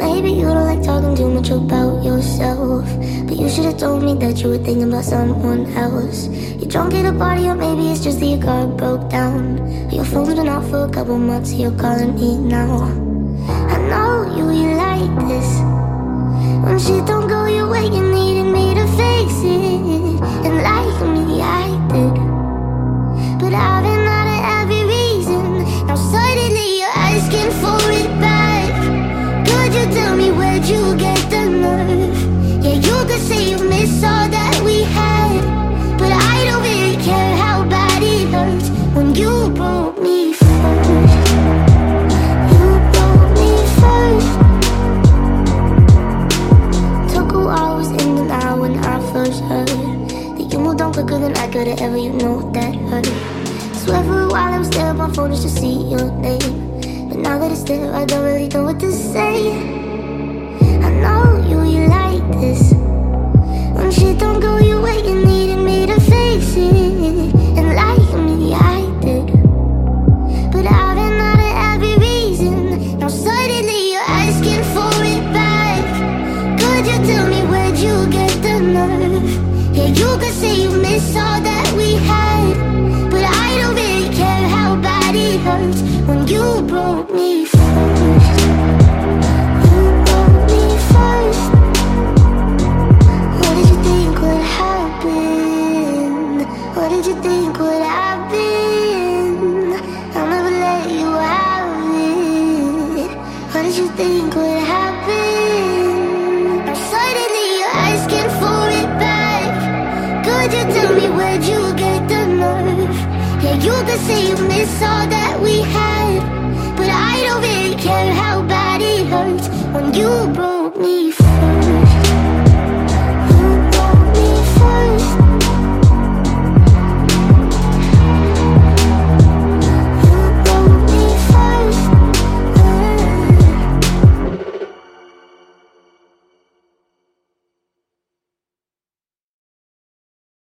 Maybe you don't like talking too much about yourself. But you should have told me that you were thinking about someone else. You're drunk at a party, or maybe it's just that your car broke down. Your phone's been off for a couple months, you're calling me now. I know you, you like this. When shit don't you get the nerve? Yeah, you could say you miss all that we had. But I don't really care how bad it hurts when you broke me first. You broke me first. Took a while, was in and out when I first heard that you moved on quicker than I could ever. You know that hurt. Swear for a while I was there on my phone just to see your name. But now that it's there, I don't really know what to say. This. When shit don't go your way, you needed me to fix it. And like me, I did. But I've been out of every reason. Now suddenly you're asking for it back. Could you tell me where'd you get the nerve? Yeah, you could say you miss all that we had. But I don't really care how bad it hurts when you broke me. What did you think would happen? I'll never let you have it. What did you think would happen? Now suddenly you're asking for it back. Could you tell me where'd you get the nerve? Yeah, you could say you miss all that we had. But I don't really care how bad it hurts when you broke